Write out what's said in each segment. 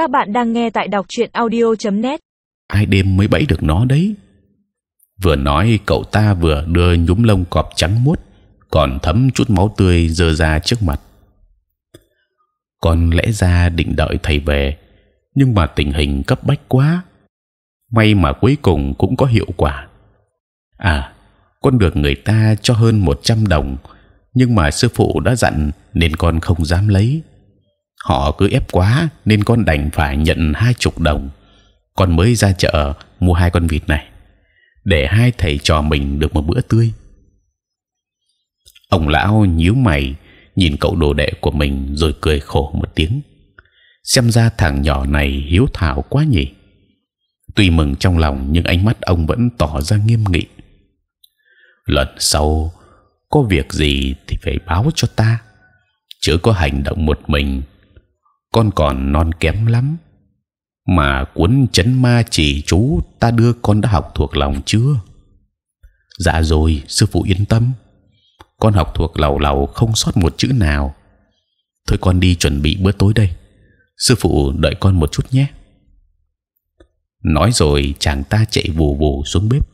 Các bạn đang nghe tại đọc truyện audio.net. Ai đêm mới bẫy được nó đấy. Vừa nói cậu ta vừa đưa nhúm lông cọp trắng muốt, còn thấm chút máu tươi dơ ra trước mặt. Còn lẽ ra định đợi thầy về, nhưng mà tình hình cấp bách quá. May mà cuối cùng cũng có hiệu quả. À, con được người ta cho hơn 100 đồng, nhưng mà sư phụ đã dặn nên con không dám lấy họ cứ ép quá nên con đành phải nhận hai chục đồng. Con mới ra chợ mua hai con vịt này, để hai thầy trò mình được một bữa tươi. Ông lão nhíu mày, nhìn cậu đồ đệ của mình rồi cười khổ một tiếng. Xem ra thằng nhỏ này hiếu thảo quá nhỉ. Tuy mừng trong lòng nhưng ánh mắt ông vẫn tỏ ra nghiêm nghị. Lần sau, có việc gì thì phải báo cho ta. Chứ có hành động một mình con còn non kém lắm. Mà cuốn chấn ma chỉ chú ta đưa con đã học thuộc lòng chưa? Dạ rồi, sư phụ yên tâm. Con học thuộc lầu lầu không sót một chữ nào. Thôi con đi chuẩn bị bữa tối đây. Sư phụ đợi con một chút nhé. Nói rồi chàng ta chạy vù vù xuống bếp.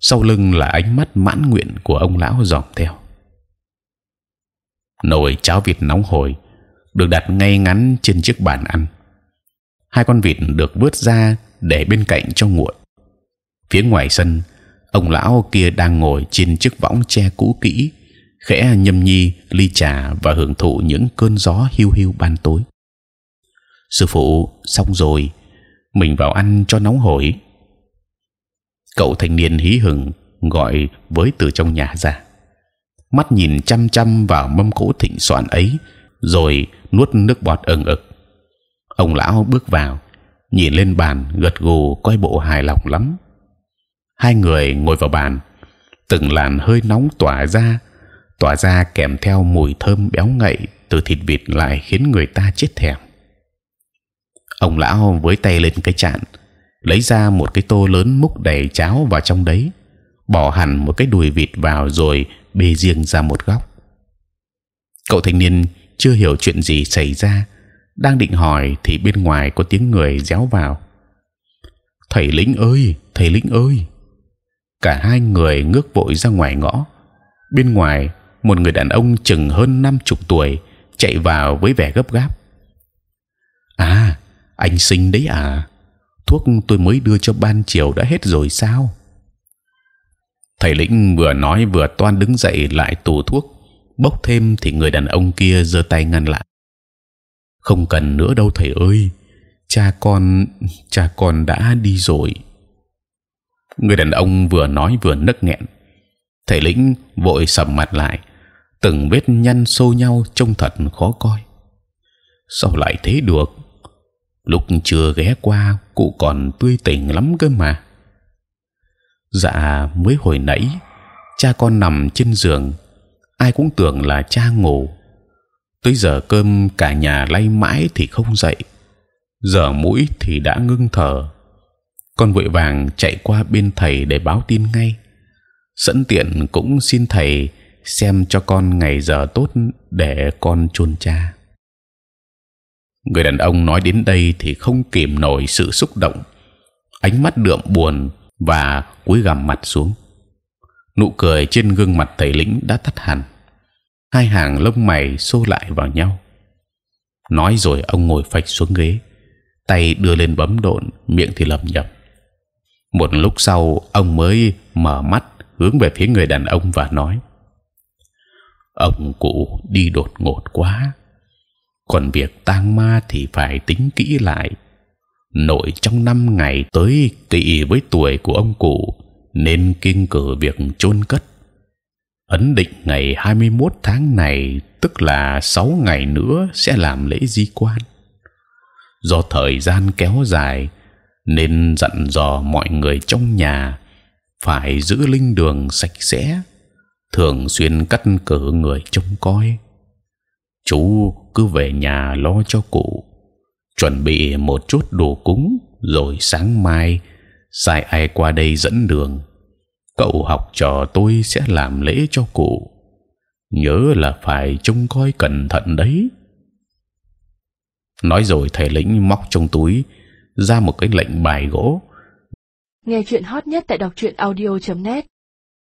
Sau lưng là ánh mắt mãn nguyện của ông lão dòm theo. Nồi cháo vịt nóng hổi được đặt ngay ngắn trên chiếc bàn ăn. Hai con vịt được vớt ra để bên cạnh cho nguội. Phía ngoài sân, ông lão kia đang ngồi trên chiếc võng tre cũ kỹ, khẽ nhâm nhi ly trà và hưởng thụ những cơn gió hiu hiu ban tối. Sư phụ, xong rồi, mình vào ăn cho nóng hổi. Cậu thanh niên hí hửng gọi với từ trong nhà ra, mắt nhìn chăm chăm vào mâm cỗ thịnh soạn ấy, rồi nuốt nước bọt ừng ực. Ông lão bước vào, nhìn lên bàn, gật gù, coi bộ hài lòng lắm. Hai người ngồi vào bàn, từng làn hơi nóng tỏa ra, tỏa ra kèm theo mùi thơm béo ngậy từ thịt vịt lại khiến người ta chết thèm. Ông lão với tay lên cái chạn, lấy ra một cái tô lớn múc đầy cháo vào trong đấy, bỏ hẳn một cái đùi vịt vào rồi bê riêng ra một góc. Cậu thanh niên chưa hiểu chuyện gì xảy ra. Đang định hỏi thì bên ngoài có tiếng người réo vào. Thầy lĩnh ơi, thầy lĩnh ơi. Cả hai người ngước vội ra ngoài ngõ. Bên ngoài, một người đàn ông chừng hơn năm chục tuổi chạy vào với vẻ gấp gáp. À anh sinh đấy à thuốc tôi mới đưa cho ban chiều đã hết rồi sao? Thầy lĩnh vừa nói vừa toan đứng dậy lại tủ thuốc bốc thêm thì người đàn ông kia giơ tay ngăn lại. Không cần nữa đâu thầy ơi, cha con cha con đã đi rồi. Người đàn ông vừa nói vừa nấc nghẹn. Thầy lĩnh vội sầm mặt lại, từng vết nhăn xô nhau trông thật khó coi. Sao lại thế được? Lúc chưa ghé qua, cụ còn tươi tỉnh lắm cơ mà. Dạ mới hồi nãy, cha con nằm trên giường ai cũng tưởng là cha ngủ. Tới giờ cơm cả nhà lay mãi thì không dậy. Giờ mũi thì đã ngưng thở. Con vội vàng chạy qua bên thầy để báo tin ngay. Sẵn tiện cũng xin thầy xem cho con ngày giờ tốt để con chôn cha. Người đàn ông nói đến đây thì không kìm nổi sự xúc động. Ánh mắt đượm buồn và cúi gằm mặt xuống. Nụ cười trên gương mặt thầy lĩnh đã tắt hẳn hai hàng lông mày xô lại vào nhau. Nói rồi ông ngồi phịch xuống ghế, tay đưa lên bấm độn, miệng thì lẩm nhẩm. Một lúc sau, ông mới mở mắt hướng về phía người đàn ông và nói, ông cụ đi đột ngột quá. Còn việc tang ma thì phải tính kỹ lại. Nội trong năm ngày tới tỵ với tuổi của ông cụ nên kiêng cử việc chôn cất ấn định ngày 21 tháng này, tức là 6 ngày nữa sẽ làm lễ di quan. Do thời gian kéo dài, nên dặn dò mọi người trong nhà phải giữ linh đường sạch sẽ, thường xuyên cắt cử người trông coi. Chú cứ về nhà lo cho cụ, chuẩn bị một chút đồ cúng, rồi sáng mai sai ai qua đây dẫn đường cậu học trò tôi sẽ làm lễ cho cụ. Nhớ là phải trông coi cẩn thận đấy. Nói rồi thầy lĩnh móc trong túi ra một cái lệnh bài gỗ. Nghe chuyện hot nhất tại đọc truyện audio.net